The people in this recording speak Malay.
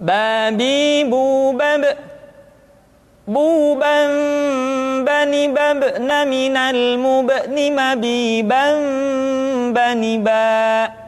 babi bubab buban bani babna minal mubni mabiban bani ba.